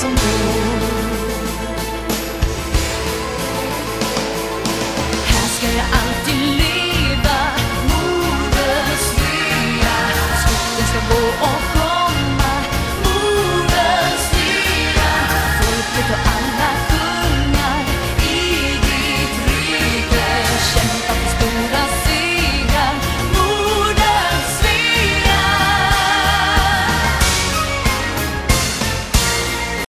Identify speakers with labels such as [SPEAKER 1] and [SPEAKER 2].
[SPEAKER 1] something